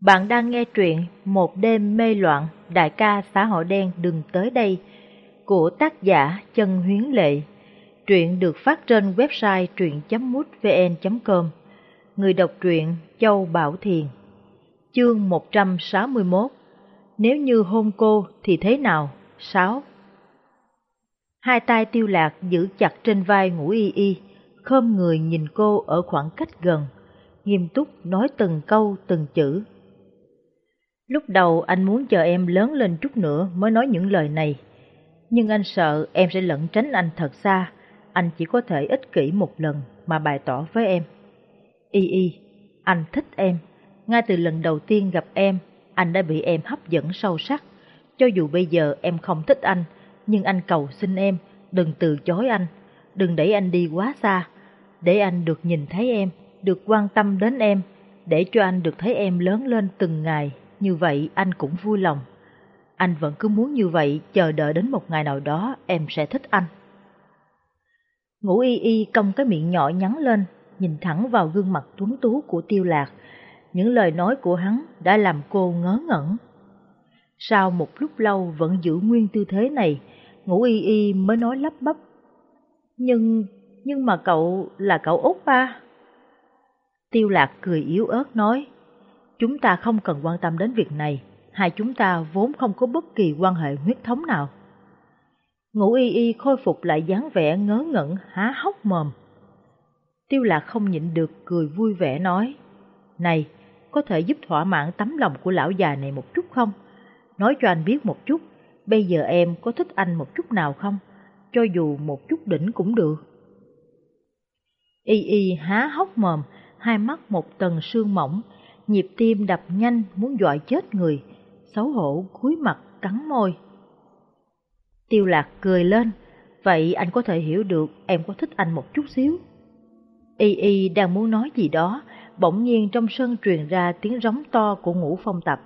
Bạn đang nghe truyện Một đêm mê loạn, đại ca xã hội đen đừng tới đây của tác giả trần Huyến Lệ. Truyện được phát trên website truyện.mútvn.com. Người đọc truyện Châu Bảo Thiền. Chương 161 Nếu như hôn cô thì thế nào? 6 Hai tay tiêu lạc giữ chặt trên vai ngủ y y, khom người nhìn cô ở khoảng cách gần, nghiêm túc nói từng câu từng chữ. Lúc đầu anh muốn chờ em lớn lên chút nữa mới nói những lời này, nhưng anh sợ em sẽ lẩn tránh anh thật xa, anh chỉ có thể ích kỷ một lần mà bày tỏ với em. Y y, anh thích em, ngay từ lần đầu tiên gặp em, anh đã bị em hấp dẫn sâu sắc. Cho dù bây giờ em không thích anh, nhưng anh cầu xin em, đừng từ chối anh, đừng đẩy anh đi quá xa, để anh được nhìn thấy em, được quan tâm đến em, để cho anh được thấy em lớn lên từng ngày, như vậy anh cũng vui lòng. Anh vẫn cứ muốn như vậy, chờ đợi đến một ngày nào đó em sẽ thích anh. Ngũ y y cong cái miệng nhỏ nhắn lên, nhìn thẳng vào gương mặt tuấn tú của tiêu lạc. Những lời nói của hắn đã làm cô ngớ ngẩn. Sau một lúc lâu vẫn giữ nguyên tư thế này, ngũ y y mới nói lắp bắp. Nhưng, nhưng mà cậu là cậu út ba. Tiêu lạc cười yếu ớt nói, chúng ta không cần quan tâm đến việc này, hai chúng ta vốn không có bất kỳ quan hệ huyết thống nào. Ngũ y y khôi phục lại dáng vẻ ngớ ngẩn, há hốc mồm. Tiêu lạc không nhịn được cười vui vẻ nói, Này, có thể giúp thỏa mãn tấm lòng của lão già này một chút không? Nói cho anh biết một chút, bây giờ em có thích anh một chút nào không? Cho dù một chút đỉnh cũng được. Y y há hốc mồm, hai mắt một tầng sương mỏng, nhịp tim đập nhanh muốn dọa chết người, xấu hổ cúi mặt cắn môi. Tiêu lạc cười lên, vậy anh có thể hiểu được em có thích anh một chút xíu. Y Y đang muốn nói gì đó, bỗng nhiên trong sân truyền ra tiếng rống to của ngũ phong tập.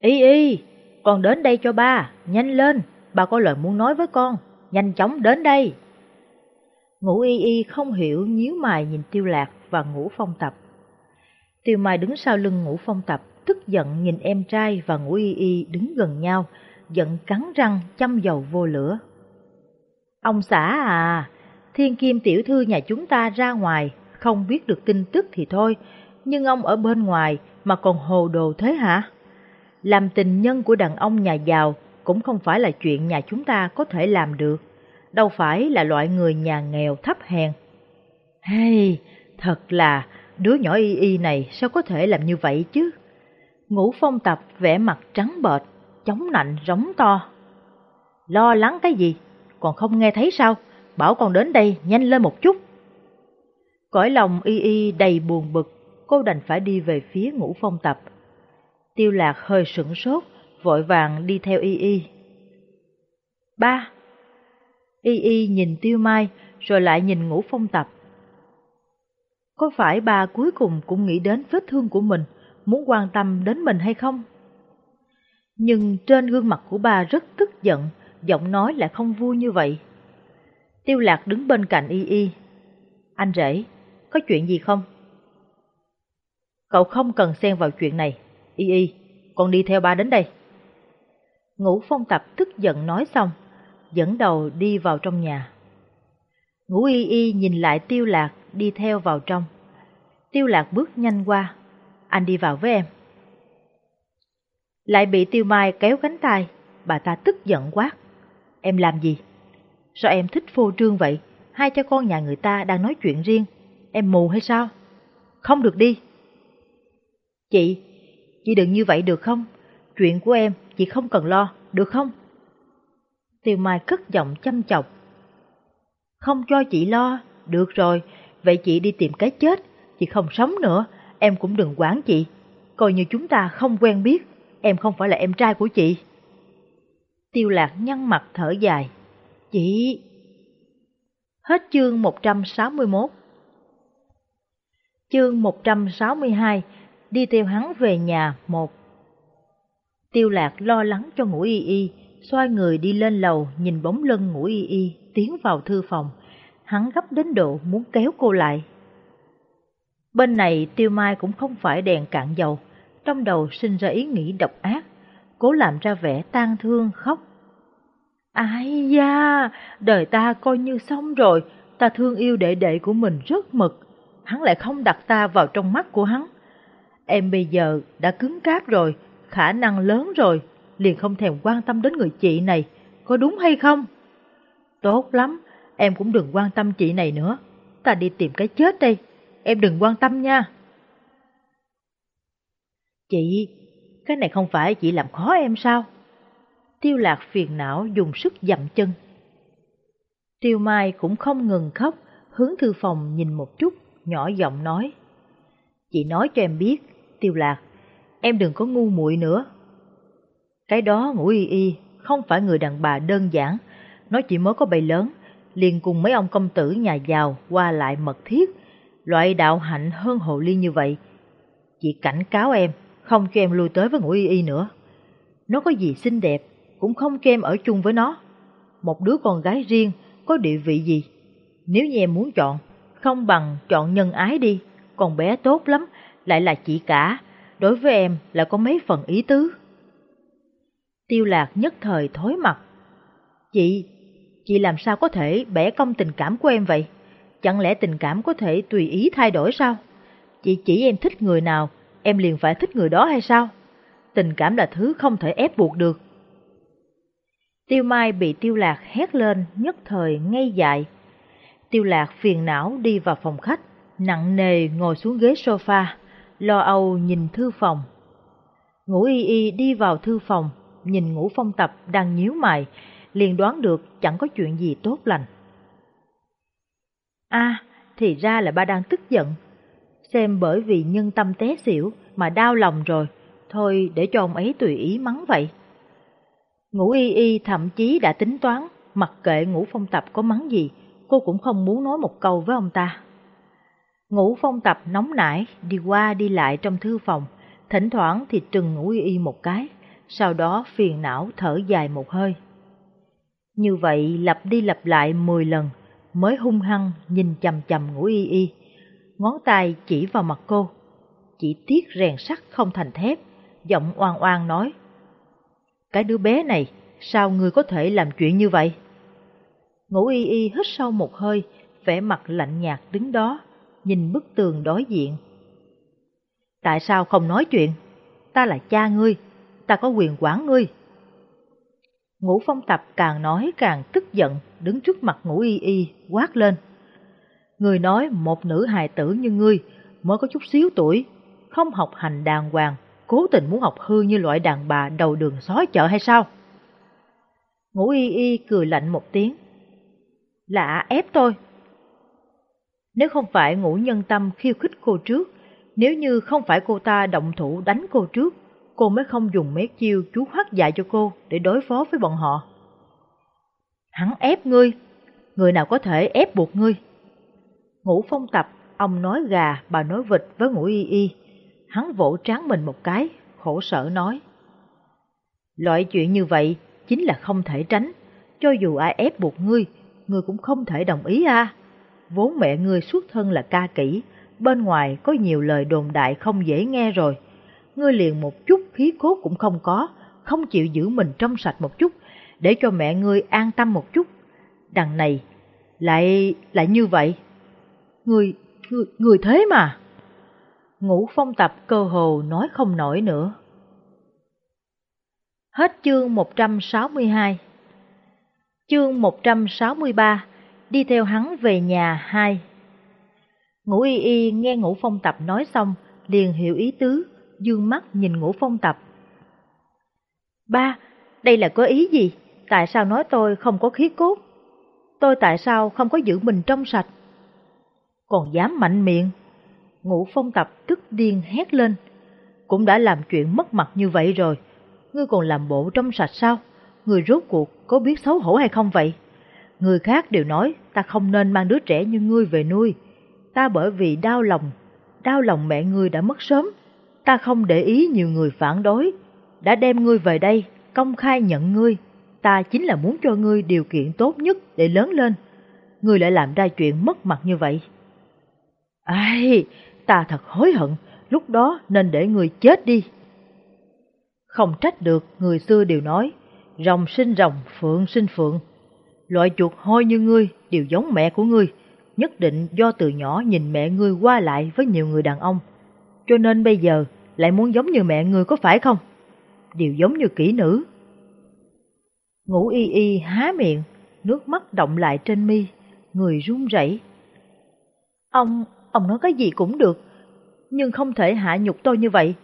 Y Y, con đến đây cho ba, nhanh lên, ba có lời muốn nói với con, nhanh chóng đến đây. Ngũ Y Y không hiểu nhíu mày nhìn tiêu lạc và ngũ phong tập. Tiêu Mai đứng sau lưng ngũ phong tập, tức giận nhìn em trai và ngũ y y đứng gần nhau, giận cắn răng chăm dầu vô lửa. Ông xã à, thiên kim tiểu thư nhà chúng ta ra ngoài, không biết được tin tức thì thôi, nhưng ông ở bên ngoài mà còn hồ đồ thế hả? Làm tình nhân của đàn ông nhà giàu cũng không phải là chuyện nhà chúng ta có thể làm được, đâu phải là loại người nhà nghèo thấp hèn. Hey, thật là đứa nhỏ y y này sao có thể làm như vậy chứ? Ngũ phong tập vẻ mặt trắng bệch, chống nạnh rống to. Lo lắng cái gì? Còn không nghe thấy sao? Bảo con đến đây nhanh lên một chút. Cõi lòng y y đầy buồn bực, cô đành phải đi về phía ngũ phong tập. Tiêu lạc hơi sững sốt, vội vàng đi theo y y. Ba! Y y nhìn tiêu mai, rồi lại nhìn ngũ phong tập. Có phải bà cuối cùng cũng nghĩ đến vết thương của mình, muốn quan tâm đến mình hay không? Nhưng trên gương mặt của bà rất tức giận, giọng nói lại không vui như vậy. Tiêu lạc đứng bên cạnh y y. Anh rể, có chuyện gì không? Cậu không cần xen vào chuyện này. Y y, con đi theo ba đến đây. Ngũ phong tập tức giận nói xong, dẫn đầu đi vào trong nhà. Ngũ y y nhìn lại tiêu lạc đi theo vào trong. Tiêu lạc bước nhanh qua, anh đi vào với em. Lại bị tiêu mai kéo cánh tay, bà ta tức giận quát. Em làm gì? Sao em thích phô trương vậy? Hai cha con nhà người ta đang nói chuyện riêng, em mù hay sao? Không được đi. Chị, chị đừng như vậy được không? Chuyện của em, chị không cần lo, được không? Tiêu Mai cất giọng chăm chọc. Không cho chị lo, được rồi, vậy chị đi tìm cái chết, chị không sống nữa, em cũng đừng quản chị. Coi như chúng ta không quen biết, em không phải là em trai của chị. Tiêu lạc nhăn mặt thở dài. Chị... Hết chương 161 Chương 162 Đi theo hắn về nhà một Tiêu lạc lo lắng cho ngũ y y, xoay người đi lên lầu nhìn bóng lưng ngũ y y tiến vào thư phòng. Hắn gấp đến độ muốn kéo cô lại. Bên này tiêu mai cũng không phải đèn cạn dầu, trong đầu sinh ra ý nghĩ độc ác, cố làm ra vẻ tang thương khóc. Ai da, đời ta coi như xong rồi, ta thương yêu đệ đệ của mình rất mực, hắn lại không đặt ta vào trong mắt của hắn. Em bây giờ đã cứng cáp rồi, khả năng lớn rồi, liền không thèm quan tâm đến người chị này, có đúng hay không? Tốt lắm, em cũng đừng quan tâm chị này nữa, ta đi tìm cái chết đây, em đừng quan tâm nha. Chị, cái này không phải chị làm khó em sao? Tiêu lạc phiền não dùng sức dậm chân. Tiêu Mai cũng không ngừng khóc, hướng thư phòng nhìn một chút, nhỏ giọng nói. Chị nói cho em biết, Tiêu lạc, em đừng có ngu muội nữa. Cái đó ngủ y y, không phải người đàn bà đơn giản, nó chỉ mới có bầy lớn, liền cùng mấy ông công tử nhà giàu qua lại mật thiết, loại đạo hạnh hơn hồ ly như vậy. Chị cảnh cáo em, không cho em lui tới với ngũ y y nữa. Nó có gì xinh đẹp, cũng không cho em ở chung với nó. Một đứa con gái riêng, có địa vị gì? Nếu như em muốn chọn, không bằng chọn nhân ái đi, còn bé tốt lắm, lại là chị cả, đối với em là có mấy phần ý tứ. Tiêu lạc nhất thời thối mặt. Chị, chị làm sao có thể bẻ cong tình cảm của em vậy? Chẳng lẽ tình cảm có thể tùy ý thay đổi sao? Chị chỉ em thích người nào, em liền phải thích người đó hay sao? Tình cảm là thứ không thể ép buộc được. Tiêu Mai bị Tiêu Lạc hét lên nhất thời ngây dại. Tiêu Lạc phiền não đi vào phòng khách, nặng nề ngồi xuống ghế sofa, lo âu nhìn thư phòng. Ngũ y y đi vào thư phòng, nhìn ngũ phong tập đang nhíu mày, liền đoán được chẳng có chuyện gì tốt lành. a à, thì ra là ba đang tức giận. Xem bởi vì nhân tâm té xỉu mà đau lòng rồi, thôi để cho ông ấy tùy ý mắng vậy. Ngũ y y thậm chí đã tính toán, mặc kệ ngũ phong tập có mắng gì, cô cũng không muốn nói một câu với ông ta. Ngũ phong tập nóng nảy, đi qua đi lại trong thư phòng, thỉnh thoảng thì trừng ngũ y y một cái, sau đó phiền não thở dài một hơi. Như vậy lặp đi lặp lại 10 lần, mới hung hăng nhìn chầm chầm ngủ y y, ngón tay chỉ vào mặt cô. Chỉ tiếc rèn sắt không thành thép, giọng oan oan nói. Cái đứa bé này, sao người có thể làm chuyện như vậy? ngủ y y hít sâu một hơi, vẻ mặt lạnh nhạt đứng đó, nhìn bức tường đối diện. Tại sao không nói chuyện? Ta là cha ngươi, ta có quyền quản ngươi. Ngũ phong tập càng nói càng tức giận, đứng trước mặt ngũ y y, quát lên. Người nói một nữ hài tử như ngươi mới có chút xíu tuổi, không học hành đàng hoàng, cố tình muốn học hư như loại đàn bà đầu đường xói chợ hay sao? Ngũ y y cười lạnh một tiếng. Lạ ép tôi. Nếu không phải ngũ nhân tâm khiêu khích cô trước, nếu như không phải cô ta động thủ đánh cô trước, cô mới không dùng mấy chiêu chú hoắc dạy cho cô để đối phó với bọn họ. Hắn ép ngươi, người nào có thể ép buộc ngươi? Ngũ phong tập, ông nói gà, bà nói vịt với ngũ y y. Hắn vỗ trán mình một cái, khổ sở nói. Loại chuyện như vậy chính là không thể tránh, cho dù ai ép buộc ngươi, ngươi cũng không thể đồng ý à. Vốn mẹ ngươi xuất thân là ca kỹ, bên ngoài có nhiều lời đồn đại không dễ nghe rồi. Ngươi liền một chút khí cốt cũng không có, không chịu giữ mình trong sạch một chút, để cho mẹ ngươi an tâm một chút. Đằng này, lại, lại như vậy. Ngươi, ngươi, ngươi thế mà. Ngũ phong tập cơ hồ nói không nổi nữa. Hết chương 162 Chương 163 Đi theo hắn về nhà 2 Ngũ y y nghe ngũ phong tập nói xong, liền hiểu ý tứ, dương mắt nhìn ngũ phong tập. Ba, đây là có ý gì? Tại sao nói tôi không có khí cốt? Tôi tại sao không có giữ mình trong sạch? Còn dám mạnh miệng? Ngũ phong tập tức điên hét lên. Cũng đã làm chuyện mất mặt như vậy rồi, ngươi còn làm bộ trong sạch sao? Người rốt cuộc có biết xấu hổ hay không vậy? Người khác đều nói ta không nên mang đứa trẻ như ngươi về nuôi. Ta bởi vì đau lòng, đau lòng mẹ ngươi đã mất sớm. Ta không để ý nhiều người phản đối, đã đem ngươi về đây, công khai nhận ngươi. Ta chính là muốn cho ngươi điều kiện tốt nhất để lớn lên. Ngươi lại làm ra chuyện mất mặt như vậy. Ai, ta thật hối hận, lúc đó nên để người chết đi. Không trách được, người xưa đều nói, rồng sinh rồng, phượng sinh phượng. Loại chuột hôi như ngươi đều giống mẹ của ngươi, nhất định do từ nhỏ nhìn mẹ ngươi qua lại với nhiều người đàn ông. Cho nên bây giờ lại muốn giống như mẹ người có phải không? Đều giống như kỹ nữ. Ngủ y y há miệng, nước mắt động lại trên mi, người run rẩy. Ông, ông nói cái gì cũng được, nhưng không thể hạ nhục tôi như vậy.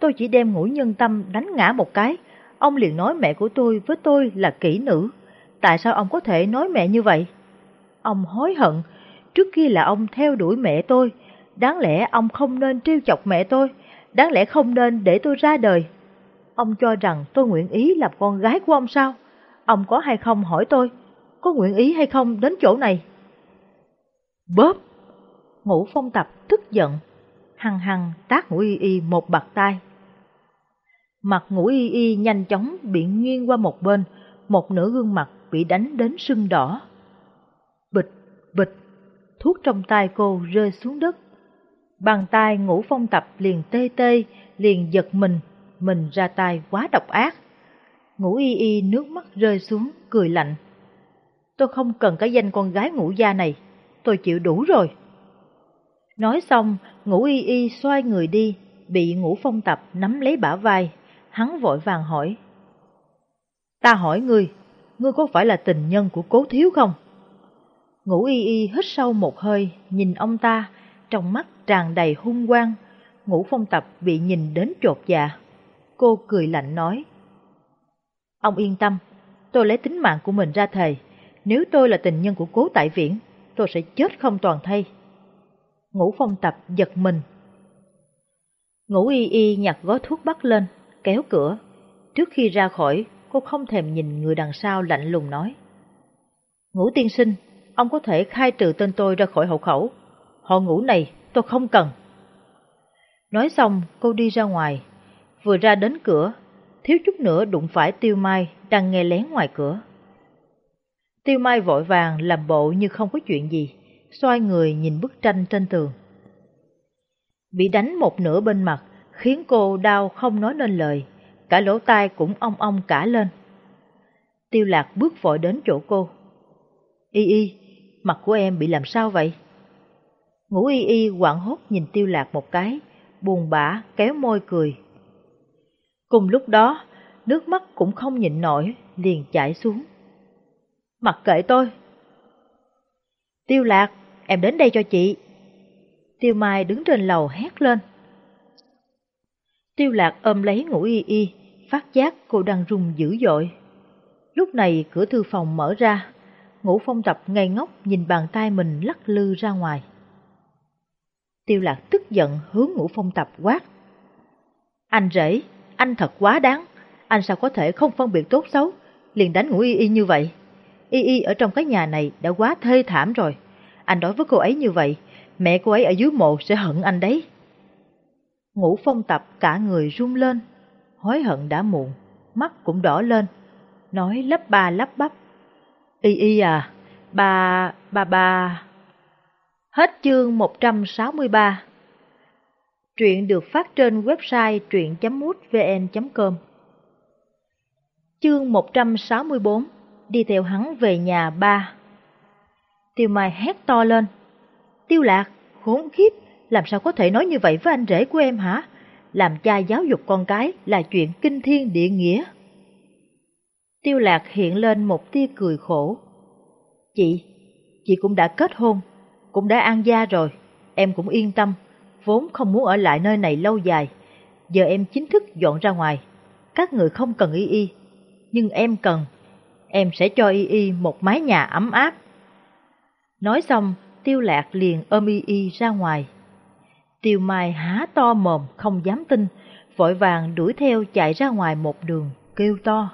Tôi chỉ đem ngũ nhân tâm đánh ngã một cái, ông liền nói mẹ của tôi với tôi là kỹ nữ. Tại sao ông có thể nói mẹ như vậy? Ông hối hận, trước kia là ông theo đuổi mẹ tôi, đáng lẽ ông không nên trêu chọc mẹ tôi, đáng lẽ không nên để tôi ra đời. Ông cho rằng tôi nguyện ý làm con gái của ông sao? Ông có hay không hỏi tôi, có nguyện ý hay không đến chỗ này? Bóp! Ngũ phong tập tức giận, hằng hằng tác ngũ y y một bạt tay. Mặt ngũ y y nhanh chóng bị nghiêng qua một bên, một nửa gương mặt bị đánh đến sưng đỏ. Bịch, bịch, thuốc trong tay cô rơi xuống đất. Bàn tay ngũ phong tập liền tê tê, liền giật mình, mình ra tay quá độc ác. Ngũ y y nước mắt rơi xuống, cười lạnh. Tôi không cần cái danh con gái ngũ gia này, tôi chịu đủ rồi. Nói xong, ngũ y y xoay người đi, bị ngũ phong tập nắm lấy bả vai, hắn vội vàng hỏi. Ta hỏi ngươi, ngươi có phải là tình nhân của cố thiếu không? Ngũ y y hít sâu một hơi, nhìn ông ta, trong mắt tràn đầy hung quang. Ngũ phong tập bị nhìn đến chột dạ. Cô cười lạnh nói. Ông yên tâm, tôi lấy tính mạng của mình ra thề. Nếu tôi là tình nhân của cố tại viễn, tôi sẽ chết không toàn thây. Ngũ phong tập giật mình. Ngũ y y nhặt gói thuốc bắt lên, kéo cửa. Trước khi ra khỏi, cô không thèm nhìn người đằng sau lạnh lùng nói. Ngũ tiên sinh, ông có thể khai trừ tên tôi ra khỏi hậu khẩu. Họ ngủ này tôi không cần. Nói xong, cô đi ra ngoài. Vừa ra đến cửa, thiếu chút nữa đụng phải Tiêu Mai đang nghe lén ngoài cửa. Tiêu Mai vội vàng làm bộ như không có chuyện gì, xoay người nhìn bức tranh trên tường. Bị đánh một nửa bên mặt, khiến cô đau không nói nên lời, cả lỗ tai cũng ong ong cả lên. Tiêu lạc bước vội đến chỗ cô. Y y, mặt của em bị làm sao vậy? Ngũ y y quảng hốt nhìn tiêu lạc một cái, buồn bã kéo môi cười. Cùng lúc đó, nước mắt cũng không nhịn nổi, liền chảy xuống. Mặc kệ tôi. Tiêu lạc, em đến đây cho chị. Tiêu Mai đứng trên lầu hét lên. Tiêu lạc ôm lấy ngũ y y, phát giác cô đang rung dữ dội. Lúc này cửa thư phòng mở ra, ngũ phong tập ngây ngốc nhìn bàn tay mình lắc lư ra ngoài. Tiêu lạc tức giận hướng ngũ phong tập quát. Anh rể, anh thật quá đáng, anh sao có thể không phân biệt tốt xấu, liền đánh ngũ y y như vậy. Y y ở trong cái nhà này đã quá thê thảm rồi, anh đối với cô ấy như vậy, mẹ cô ấy ở dưới mộ sẽ hận anh đấy. Ngũ phong tập cả người run lên, hối hận đã muộn, mắt cũng đỏ lên, nói lấp ba lấp bắp. Y y à, ba, ba ba... Hết chương 163 Truyện được phát trên website truyện.mútvn.com Chương 164 Đi theo hắn về nhà ba Tiêu Mai hét to lên Tiêu Lạc, khốn khiếp, làm sao có thể nói như vậy với anh rể của em hả? Làm cha giáo dục con cái là chuyện kinh thiên địa nghĩa. Tiêu Lạc hiện lên một tia cười khổ. Chị, chị cũng đã kết hôn, cũng đã an gia rồi, em cũng yên tâm, vốn không muốn ở lại nơi này lâu dài. Giờ em chính thức dọn ra ngoài, các người không cần y y, nhưng em cần, em sẽ cho y y một mái nhà ấm áp. Nói xong, tiêu lạc liền ôm y y ra ngoài. Tiêu Mai há to mồm không dám tin, vội vàng đuổi theo chạy ra ngoài một đường, kêu to.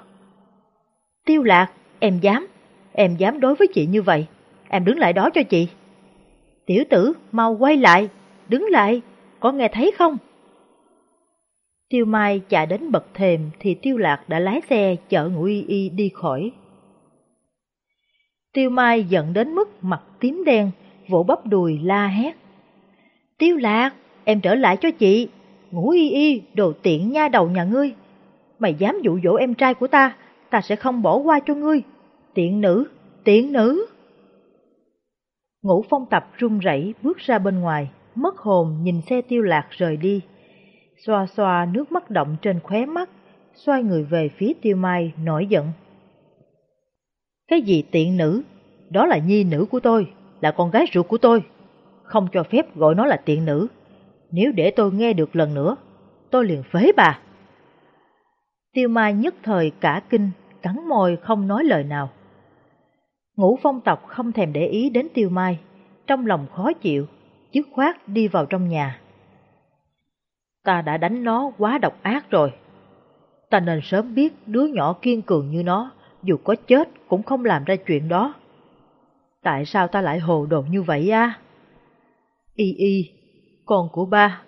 Tiêu lạc, em dám, em dám đối với chị như vậy, em đứng lại đó cho chị. Tiểu tử, mau quay lại, đứng lại, có nghe thấy không? Tiêu Mai chạy đến bậc thềm thì Tiêu Lạc đã lái xe chở Ngũ Y Y đi khỏi. Tiêu Mai giận đến mức mặt tím đen, vỗ bắp đùi la hét. Tiêu Lạc, em trở lại cho chị, ngủ y y, đồ tiện nha đầu nhà ngươi. Mày dám dụ dỗ em trai của ta, ta sẽ không bỏ qua cho ngươi. Tiện nữ, tiện nữ. Ngũ phong tập run rẩy bước ra bên ngoài, mất hồn nhìn xe tiêu lạc rời đi. Xoa xoa nước mắt động trên khóe mắt, xoay người về phía tiêu mai, nổi giận. Cái gì tiện nữ? Đó là nhi nữ của tôi, là con gái ruột của tôi. Không cho phép gọi nó là tiện nữ. Nếu để tôi nghe được lần nữa, tôi liền phế bà. Tiêu Mai nhất thời cả kinh, cắn môi không nói lời nào. Ngũ phong tộc không thèm để ý đến Tiêu Mai, trong lòng khó chịu, dứt khoát đi vào trong nhà. Ta đã đánh nó quá độc ác rồi. Ta nên sớm biết đứa nhỏ kiên cường như nó, dù có chết cũng không làm ra chuyện đó. Tại sao ta lại hồ đồ như vậy à? Y y, con của ba,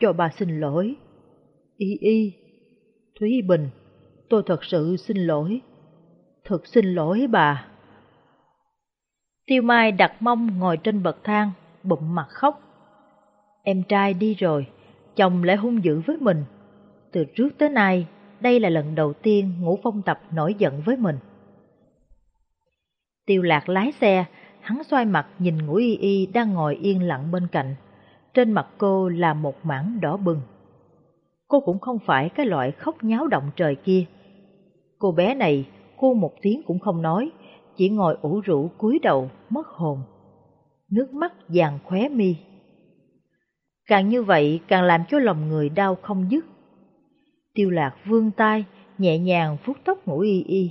cho ba xin lỗi. Y y, Thúy Bình, tôi thật sự xin lỗi. Thật xin lỗi bà. Tiêu Mai đặt mông ngồi trên bậc thang, bụng mặt khóc. Em trai đi rồi, chồng lại hung dữ với mình. Từ trước tới nay, đây là lần đầu tiên ngũ phong tập nổi giận với mình. Tiêu lạc lái xe, hắn xoay mặt nhìn ngũ y y đang ngồi yên lặng bên cạnh. Trên mặt cô là một mảng đỏ bừng. Cô cũng không phải cái loại khóc nháo động trời kia. Cô bé này, cô một tiếng cũng không nói, chỉ ngồi ủ rũ cúi đầu, mất hồn. Nước mắt vàng khóe mi. Càng như vậy càng làm cho lòng người đau không dứt. Tiêu lạc vương tay, nhẹ nhàng vuốt tóc ngủ y y.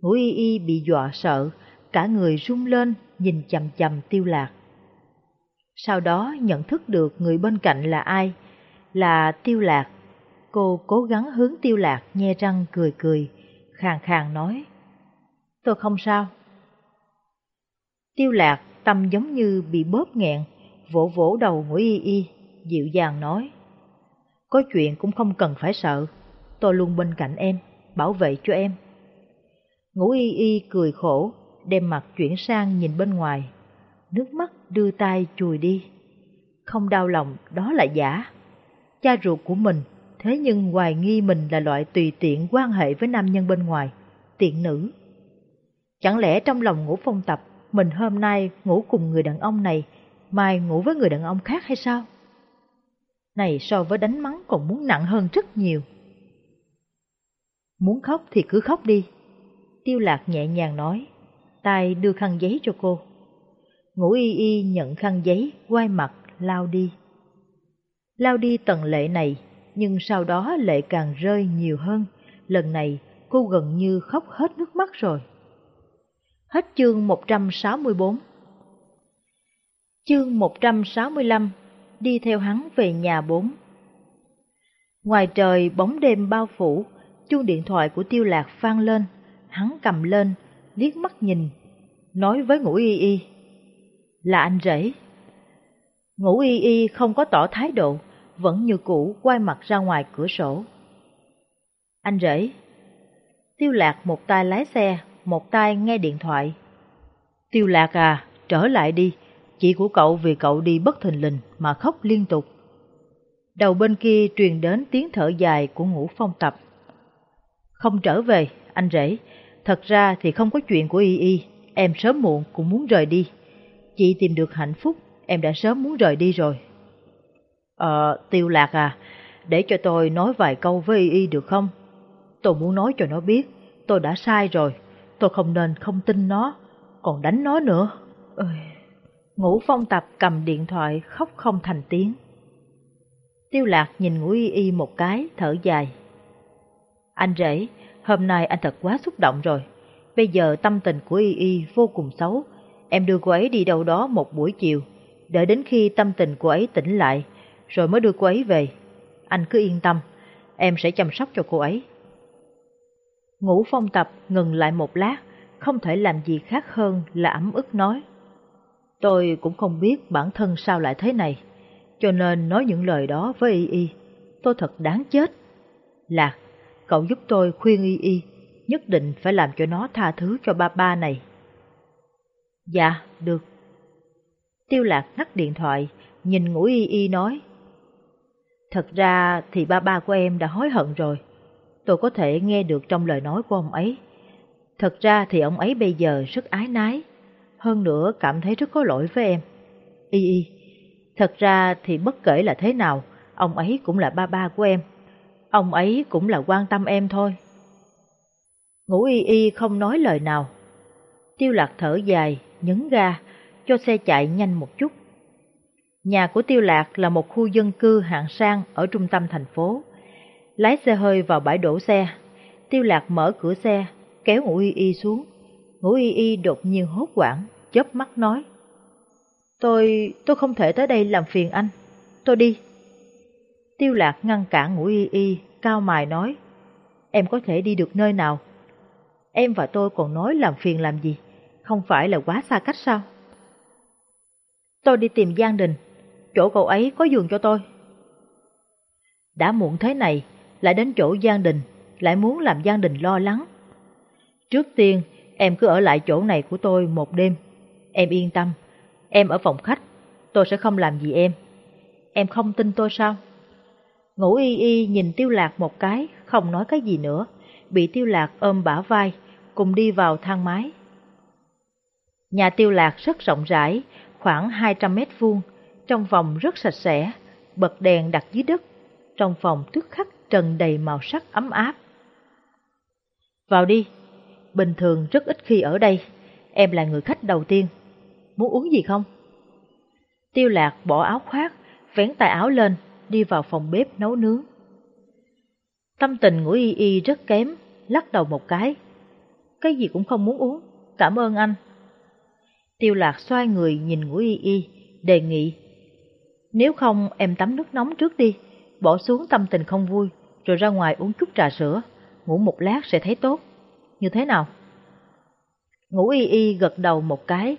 ngủ y y bị dọa sợ, cả người rung lên nhìn chầm chầm tiêu lạc. Sau đó nhận thức được người bên cạnh là ai, là tiêu lạc. Cô cố gắng hướng tiêu lạc nhe răng cười cười, khàn khàn nói. Tôi không sao. Tiêu lạc tâm giống như bị bóp nghẹn, vỗ vỗ đầu ngũ y y, dịu dàng nói. Có chuyện cũng không cần phải sợ, tôi luôn bên cạnh em, bảo vệ cho em. Ngũ y y cười khổ, đem mặt chuyển sang nhìn bên ngoài. Nước mắt đưa tay chùi đi. Không đau lòng, đó là giả. Cha ruột của mình, thế nhưng hoài nghi mình là loại tùy tiện quan hệ với nam nhân bên ngoài, tiện nữ. Chẳng lẽ trong lòng ngũ phong tập, mình hôm nay ngủ cùng người đàn ông này, mai ngủ với người đàn ông khác hay sao? Này so với đánh mắng còn muốn nặng hơn rất nhiều. Muốn khóc thì cứ khóc đi. Tiêu lạc nhẹ nhàng nói, tay đưa khăn giấy cho cô. Ngũ y y nhận khăn giấy, quay mặt, lao đi. Lao đi tầng lệ này, nhưng sau đó lệ càng rơi nhiều hơn. Lần này cô gần như khóc hết nước mắt rồi. Hết chương 164 Chương 165 Đi theo hắn về nhà bốn Ngoài trời bóng đêm bao phủ, chuông điện thoại của tiêu lạc vang lên, hắn cầm lên, liếc mắt nhìn, nói với ngũ y y. Là anh rể. Ngũ y y không có tỏ thái độ, vẫn như cũ quay mặt ra ngoài cửa sổ. Anh rể. Tiêu lạc một tay lái xe, một tay nghe điện thoại. Tiêu lạc à, trở lại đi, chị của cậu vì cậu đi bất thình lình mà khóc liên tục. Đầu bên kia truyền đến tiếng thở dài của ngũ phong tập. Không trở về, anh rể, thật ra thì không có chuyện của Y Y, em sớm muộn cũng muốn rời đi. Chị tìm được hạnh phúc, em đã sớm muốn rời đi rồi. Ờ, tiêu lạc à, để cho tôi nói vài câu với Y Y được không? Tôi muốn nói cho nó biết, tôi đã sai rồi, tôi không nên không tin nó, còn đánh nó nữa. Ơi... Ngũ phong tập cầm điện thoại khóc không thành tiếng. Tiêu lạc nhìn ngũ y y một cái, thở dài. Anh rể, hôm nay anh thật quá xúc động rồi. Bây giờ tâm tình của y y vô cùng xấu. Em đưa cô ấy đi đâu đó một buổi chiều. Đợi đến khi tâm tình cô ấy tỉnh lại, rồi mới đưa cô ấy về. Anh cứ yên tâm, em sẽ chăm sóc cho cô ấy. Ngũ phong tập ngừng lại một lát, không thể làm gì khác hơn là ấm ức nói. Tôi cũng không biết bản thân sao lại thế này, cho nên nói những lời đó với Y Y, tôi thật đáng chết. Lạc, cậu giúp tôi khuyên Y Y, nhất định phải làm cho nó tha thứ cho ba ba này. Dạ, được. Tiêu lạc ngắt điện thoại, nhìn ngủ Y Y nói. Thật ra thì ba ba của em đã hối hận rồi. Tôi có thể nghe được trong lời nói của ông ấy. Thật ra thì ông ấy bây giờ rất ái nái, hơn nữa cảm thấy rất có lỗi với em. Y y, thật ra thì bất kể là thế nào, ông ấy cũng là ba ba của em. Ông ấy cũng là quan tâm em thôi. Ngũ y y không nói lời nào. Tiêu lạc thở dài, nhấn ga, cho xe chạy nhanh một chút. Nhà của Tiêu Lạc là một khu dân cư hạng sang ở trung tâm thành phố. Lái xe hơi vào bãi đổ xe. Tiêu Lạc mở cửa xe, kéo Ngũ Y Y xuống. Ngũ Y Y đột nhiên hốt quảng, chớp mắt nói. Tôi, tôi không thể tới đây làm phiền anh. Tôi đi. Tiêu Lạc ngăn cản Ngũ Y Y, cao mài nói. Em có thể đi được nơi nào? Em và tôi còn nói làm phiền làm gì? Không phải là quá xa cách sao? Tôi đi tìm Giang Đình, chỗ cậu ấy có giường cho tôi. Đã muộn thế này, lại đến chỗ Giang Đình, lại muốn làm Giang Đình lo lắng. Trước tiên, em cứ ở lại chỗ này của tôi một đêm. Em yên tâm, em ở phòng khách, tôi sẽ không làm gì em. Em không tin tôi sao? Ngũ y y nhìn tiêu lạc một cái, không nói cái gì nữa, bị tiêu lạc ôm bả vai, cùng đi vào thang máy. Nhà tiêu lạc rất rộng rãi, khoảng 200 mét vuông, trong phòng rất sạch sẽ, bật đèn đặt dưới đất, trong phòng tức khắc trần đầy màu sắc ấm áp. Vào đi, bình thường rất ít khi ở đây, em là người khách đầu tiên. Muốn uống gì không? Tiêu lạc bỏ áo khoác, vén tay áo lên, đi vào phòng bếp nấu nướng. Tâm tình của Y Y rất kém, lắc đầu một cái. Cái gì cũng không muốn uống, cảm ơn anh. Tiêu lạc xoay người nhìn Ngũ Y Y, đề nghị. Nếu không em tắm nước nóng trước đi, bỏ xuống tâm tình không vui, rồi ra ngoài uống chút trà sữa, ngủ một lát sẽ thấy tốt. Như thế nào? ngủ Y Y gật đầu một cái.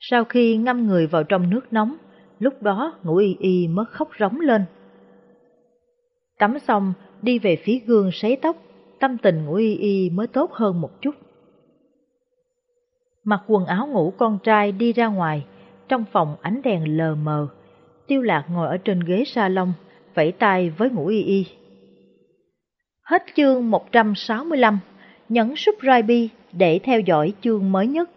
Sau khi ngâm người vào trong nước nóng, lúc đó ngủ Y Y mới khóc rống lên. Tắm xong, đi về phía gương sấy tóc, tâm tình ngủ Y Y mới tốt hơn một chút mặc quần áo ngủ con trai đi ra ngoài, trong phòng ánh đèn lờ mờ. Tiêu lạc ngồi ở trên ghế salon, vẫy tay với ngũ y y. Hết chương 165, nhấn subscribe để theo dõi chương mới nhất.